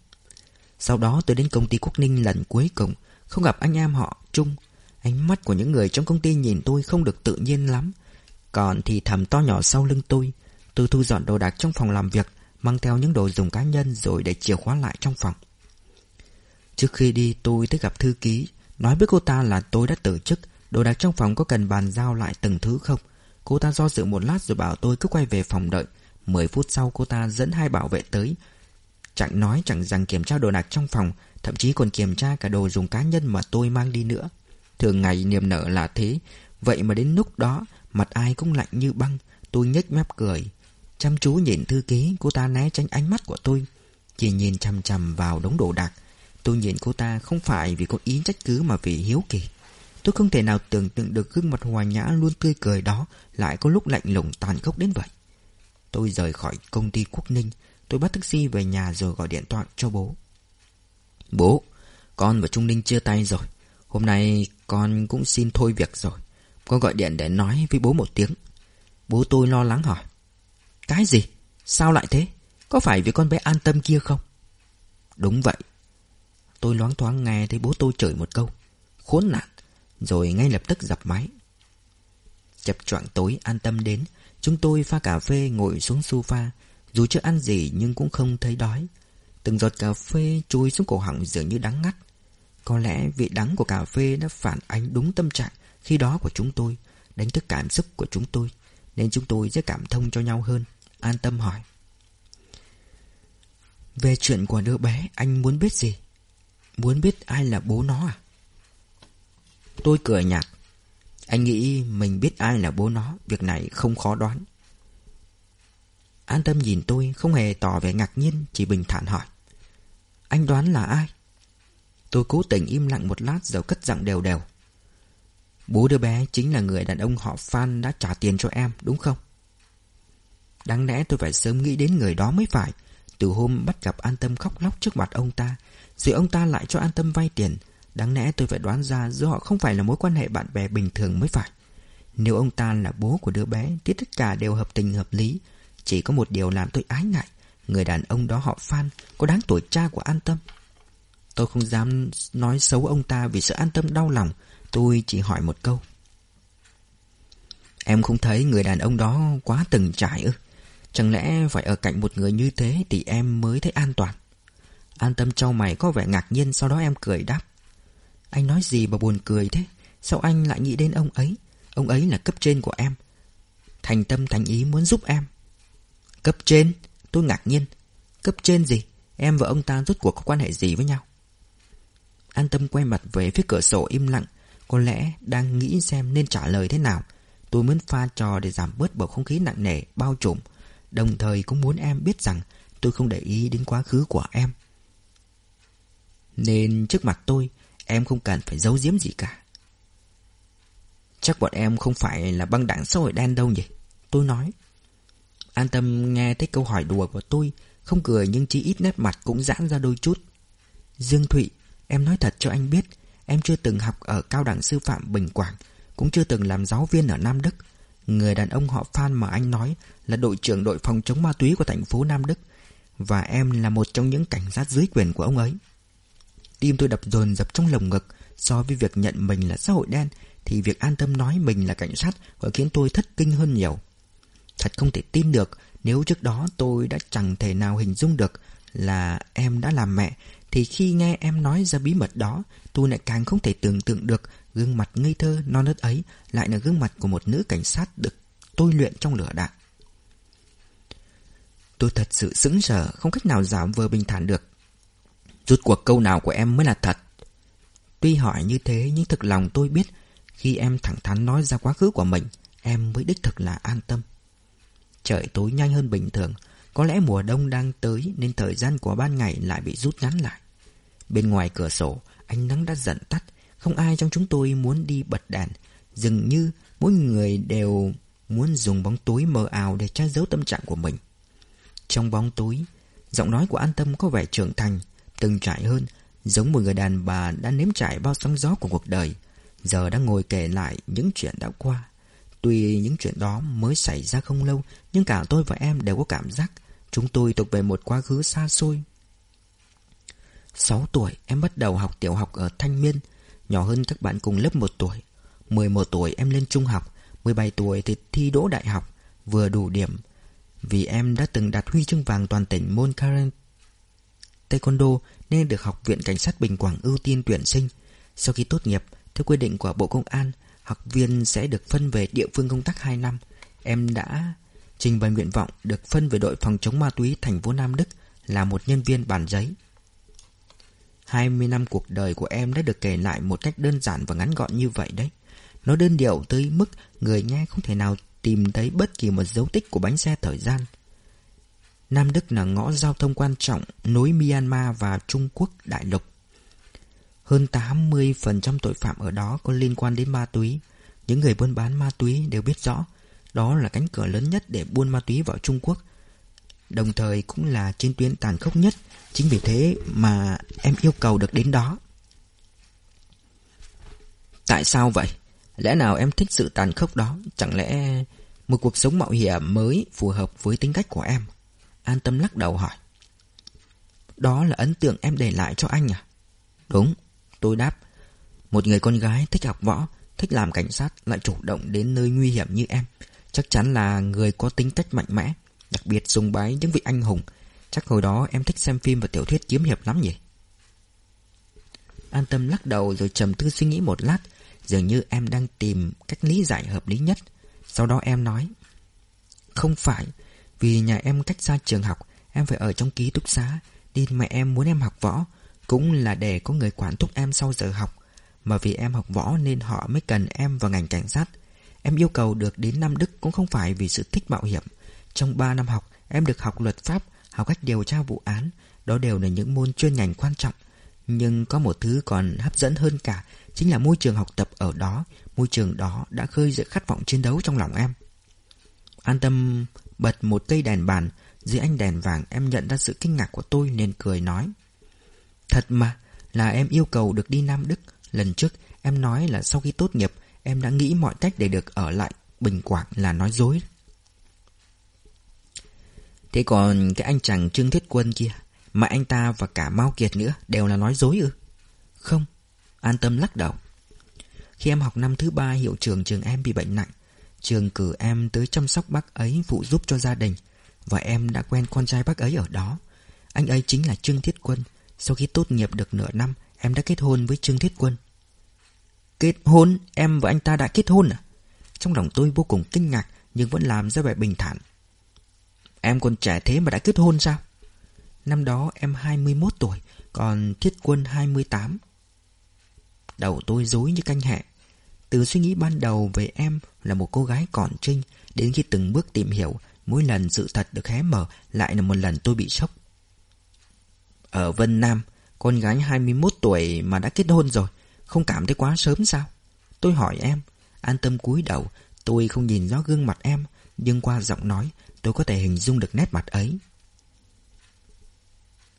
Sau đó tôi đến công ty Quốc Ninh lần cuối cùng, Không gặp anh em họ Trung Ánh mắt của những người trong công ty nhìn tôi không được tự nhiên lắm. Còn thì thầm to nhỏ sau lưng tôi Tôi thu dọn đồ đạc trong phòng làm việc, Mang theo những đồ dùng cá nhân Rồi để chìa khóa lại trong phòng. Trước khi đi, tôi tới gặp thư ký, Nói với cô ta là tôi đã từ chức, Đồ đạc trong phòng có cần bàn giao lại từng thứ không? Cô ta do dự một lát rồi bảo tôi cứ quay về phòng đợi. Mười phút sau, cô ta dẫn hai bảo vệ tới. Chẳng nói, chẳng rằng kiểm tra đồ đạc trong phòng, Thậm chí còn kiểm tra cả đồ dùng cá nhân mà tôi mang đi nữa. Thường ngày niềm nở là thế. Vậy mà đến lúc đó, Mặt ai cũng lạnh như băng. Tôi nhếch mép cười. Chăm chú nhìn thư ký, Cô ta né tránh ánh mắt của tôi. Chỉ nhìn chằm chằm vào đống đồ đạc. Tôi nhìn cô ta không phải vì có ý trách cứ mà vì hiếu kỳ. Tôi không thể nào tưởng tượng được gương mặt hòa nhã luôn tươi cười đó Lại có lúc lạnh lùng tàn khốc đến vậy. Tôi rời khỏi công ty Quốc Ninh. Tôi bắt taxi về nhà rồi gọi điện thoại cho bố. Bố, Con và Trung Ninh chia tay rồi. Hôm nay con cũng xin thôi việc rồi Con gọi điện để nói với bố một tiếng Bố tôi lo lắng hỏi, Cái gì? Sao lại thế? Có phải vì con bé an tâm kia không? Đúng vậy Tôi loáng thoáng nghe thấy bố tôi chửi một câu, Khốn nạn, Rồi ngay lập tức dập máy Chập choạng tối an tâm đến, Chúng tôi pha cà phê ngồi xuống sofa, Dù chưa ăn gì nhưng cũng không thấy đói Từng giọt cà phê trôi xuống cổ họng dường như đắng ngắt có lẽ vị đắng của cà phê đã phản ánh đúng tâm trạng khi đó của chúng tôi, Đánh thức cảm xúc của chúng tôi, Nên chúng tôi sẽ cảm thông cho nhau hơn, An tâm hỏi. Về chuyện của đứa bé, anh muốn biết gì? Muốn biết ai là bố nó à? Tôi cười nhạt. Anh nghĩ mình biết ai là bố nó, Việc này không khó đoán. An tâm nhìn tôi, Không hề tỏ vẻ ngạc nhiên, Chỉ bình thản hỏi. Anh đoán là ai? Tôi cố tình im lặng một lát Rồi cất giọng đều đều. Bố đứa bé chính là người đàn ông họ Phan Đã trả tiền cho em, đúng không? Đáng lẽ tôi phải sớm nghĩ đến người đó mới phải. Từ hôm bắt gặp An Tâm khóc lóc trước mặt ông ta, Rồi ông ta lại cho An Tâm vay tiền. Đáng lẽ tôi phải đoán ra giữa họ không phải là mối quan hệ bạn bè bình thường mới phải. Nếu ông ta là bố của đứa bé, Thì tất cả đều hợp tình hợp lý. Chỉ có một điều làm tôi ái ngại, Người đàn ông đó họ Phan Có đáng tuổi cha của An Tâm. Tôi không dám nói xấu ông ta Vì sự An Tâm đau lòng. Tôi chỉ hỏi một câu. Em không thấy người đàn ông đó quá từng trải ư? Chẳng lẽ phải ở cạnh một người như thế Thì em mới thấy an toàn? An tâm trao mày có vẻ ngạc nhiên Sau đó em cười đáp. Anh nói gì mà buồn cười thế? Sao anh lại nghĩ đến ông ấy? Ông ấy là cấp trên của em. Thành tâm thành ý muốn giúp em. Cấp trên? Tôi ngạc nhiên. Cấp trên gì? Em và ông ta rốt cuộc có quan hệ gì với nhau? An tâm quay mặt về phía cửa sổ im lặng. Có lẽ đang nghĩ xem nên trả lời thế nào. Tôi muốn pha trò để giảm bớt bầu không khí nặng nề, bao trùm. Đồng thời cũng muốn em biết rằng Tôi không để ý đến quá khứ của em. Nên trước mặt tôi, Em không cần phải giấu giếm gì cả. Chắc bọn em không phải là băng đảng xã hội đen đâu nhỉ? Tôi nói. An tâm nghe thấy câu hỏi đùa của tôi, Không cười nhưng chỉ ít nét mặt cũng giãn ra đôi chút. Dương Thụy Em nói thật cho anh biết, Em chưa từng học ở cao đẳng sư phạm Bình Quảng, Cũng chưa từng làm giáo viên ở Nam Đức. Người đàn ông họ Phan mà anh nói Là đội trưởng đội phòng chống ma túy của thành phố Nam Đức, Và em là một trong những cảnh sát dưới quyền của ông ấy. Tim tôi đập dồn dập trong lồng ngực, So với việc nhận mình là xã hội đen, Thì việc an tâm nói mình là cảnh sát Còn khiến tôi thất kinh hơn nhiều. Thật không thể tin được, Nếu trước đó tôi đã chẳng thể nào hình dung được Là em đã làm mẹ thì khi nghe em nói ra bí mật đó, Tôi lại càng không thể tưởng tượng được Gương mặt ngây thơ, non nớt ấy Lại là gương mặt của một nữ cảnh sát Được tôi luyện trong lửa đạn. Tôi thật sự sững sờ, Không cách nào giảm vờ bình thản được. Rút cuộc câu nào của em mới là thật? Tuy hỏi như thế, Nhưng thực lòng tôi biết Khi em thẳng thắn nói ra quá khứ của mình, Em mới đích thực là an tâm. Trời tối nhanh hơn bình thường, Có lẽ mùa đông đang tới Nên thời gian của ban ngày lại bị rút ngắn lại. Bên ngoài cửa sổ, Ánh nắng đã dần tắt. Không ai trong chúng tôi muốn đi bật đèn. Dường như mỗi người đều Muốn dùng bóng tối mờ ảo Để che giấu tâm trạng của mình. Trong bóng tối, Giọng nói của an tâm có vẻ trưởng thành, Từng trải hơn, Giống một người đàn bà đã nếm trải bao sóng gió của cuộc đời. Giờ đang ngồi kể lại những chuyện đã qua. Tuy những chuyện đó mới xảy ra không lâu, Nhưng cả tôi và em đều có cảm giác Chúng tôi thuộc về một quá khứ xa xôi. 6 tuổi, em bắt đầu học tiểu học ở Thanh Miên. Nhỏ hơn các bạn cùng lớp 1 tuổi. 11 tuổi, em lên trung học. 17 tuổi thì thi đỗ đại học. Vừa đủ điểm. Vì em đã từng đạt huy chương vàng toàn tỉnh môn Karen Taekwondo Nên được Học viện Cảnh sát Bình Quảng ưu tiên tuyển sinh. Sau khi tốt nghiệp, Theo quy định của Bộ Công an, Học viên sẽ được phân về địa phương công tác 2 năm. Em đã trình bày nguyện vọng Được phân về đội phòng chống ma túy thành phố Nam Đức Là một nhân viên bản giấy. 20 năm cuộc đời của em đã được kể lại một cách đơn giản và ngắn gọn như vậy đấy Nó đơn điệu tới mức người nghe không thể nào tìm thấy bất kỳ một dấu tích của bánh xe thời gian Nam Đức là ngõ giao thông quan trọng nối Myanmar và Trung Quốc đại lục hơn 80% tội phạm ở đó có liên quan đến ma túy. Những người buôn bán ma túy đều biết rõ, đó là cánh cửa lớn nhất để buôn ma túy vào Trung Quốc. Đồng thời cũng là chiến tuyến tàn khốc nhất. Chính vì thế mà em yêu cầu được đến đó. Tại sao vậy? Lẽ nào em thích sự tàn khốc đó? Chẳng lẽ một cuộc sống mạo hiểm mới phù hợp với tính cách của em? An tâm lắc đầu hỏi. Đó là ấn tượng em để lại cho anh à? Đúng, Tôi đáp Một người con gái thích học võ Thích làm cảnh sát Lại chủ động đến nơi nguy hiểm như em Chắc chắn là người có tính cách mạnh mẽ Đặc biệt sùng bái những vị anh hùng. Chắc hồi đó em thích xem phim và tiểu thuyết kiếm hiệp lắm nhỉ? An tâm lắc đầu rồi trầm tư suy nghĩ một lát. Dường như em đang tìm cách lý giải hợp lý nhất. Sau đó em nói, Không phải, Vì nhà em cách xa trường học. Em phải ở trong ký túc xá. Nên mẹ em muốn em học võ, cũng là để có người quản thúc em sau giờ học. Mà vì em học võ nên họ mới cần em vào ngành cảnh sát. Em yêu cầu được đến Nam Đức cũng không phải vì sự thích mạo hiểm. Trong 3 năm học Em được học luật pháp Học cách điều tra vụ án. Đó đều là những môn chuyên ngành quan trọng. Nhưng có một thứ còn hấp dẫn hơn cả Chính là môi trường học tập ở đó. Môi trường đó đã khơi dậy khát vọng chiến đấu trong lòng em. An tâm bật một cây đèn bàn. Dưới ánh đèn vàng em nhận ra sự kinh ngạc của tôi nên cười nói Thật mà, là em yêu cầu được đi Nam Đức. Lần trước em nói là sau khi tốt nghiệp em đã nghĩ mọi cách để được ở lại. Bình Quảng là nói dối. Thế còn cái anh chàng Trương Thiết Quân kia, mà anh ta và cả Mao Kiệt nữa đều là nói dối ư? Không, an tâm lắc đầu. Khi em học năm thứ ba hiệu trường trường em bị bệnh nặng, trường cử em tới chăm sóc bác ấy phụ giúp cho gia đình, và em đã quen con trai bác ấy ở đó. Anh ấy chính là Trương Thiết Quân, sau khi tốt nghiệp được nửa năm Em đã kết hôn với Trương Thiết Quân Kết hôn? Em và anh ta đã kết hôn à? Trong lòng tôi vô cùng kinh ngạc Nhưng vẫn làm ra vẻ bình thản Em còn trẻ thế mà đã kết hôn sao? Năm đó em 21 tuổi Còn Thiết Quân 28 Đầu tôi dối như canh hẹ Từ suy nghĩ ban đầu về em Là một cô gái còn trinh Đến khi từng bước tìm hiểu Mỗi lần sự thật được hé mở Lại là một lần tôi bị sốc ở Vân Nam, con gái 21 tuổi mà đã kết hôn rồi, không cảm thấy quá sớm sao? Tôi hỏi em, an tâm cúi đầu, tôi không nhìn rõ gương mặt em, nhưng qua giọng nói, tôi có thể hình dung được nét mặt ấy.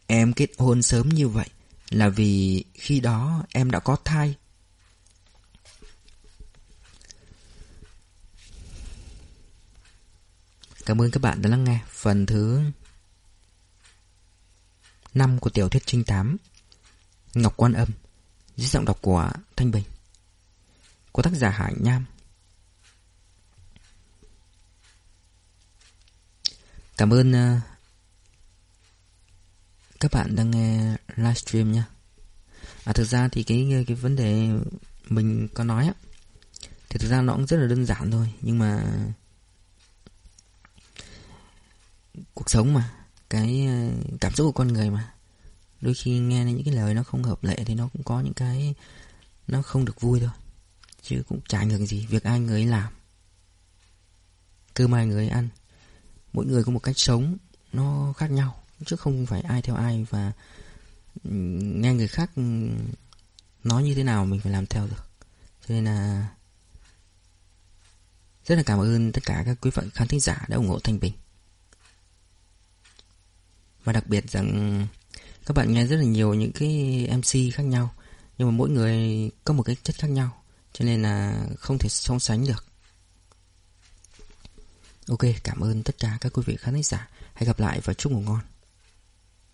Em kết hôn sớm như vậy là vì khi đó em đã có thai. Cảm ơn các bạn đã lắng nghe phần thứ năm của tiểu thuyết trinh thám Ngọc Quan Âm, dưới giọng đọc của Thanh Bình của tác giả Hải Nham Cảm ơn uh, các bạn đang nghe livestream nha. À thực ra thì cái cái vấn đề mình có nói á thì thực ra nó cũng rất là đơn giản thôi, nhưng mà cuộc sống mà, cái ờ, cảm xúc của con người mà. Đôi khi nghe những cái lời nó không hợp lệ thì nó cũng có những cái nó không được vui thôi. Chứ cũng chả ảnh hưởng gì, việc ai người ấy làm. Cơm ai người ấy ăn. Mỗi người có một cách sống nó khác nhau, chứ không phải ai theo ai và ừ, nghe người khác ừ, nói như thế nào mình phải làm theo được. Cho nên là rất là cảm ơn tất cả các quý vị khán thính giả đã ủng hộ Thanh Bình. Và đặc biệt rằng các bạn nghe rất là nhiều những cái MC khác nhau, nhưng mà mỗi người có một cái chất khác nhau, cho nên là không thể so sánh được. Ok, cảm ơn tất cả các quý vị khán giả. Hãy gặp lại và chúc ngủ ngon.